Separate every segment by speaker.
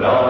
Speaker 1: development.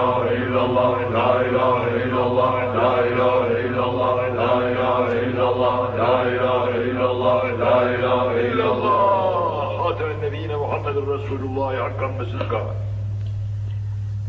Speaker 1: ilahe illallah la ilahe illallah la
Speaker 2: hakkan ve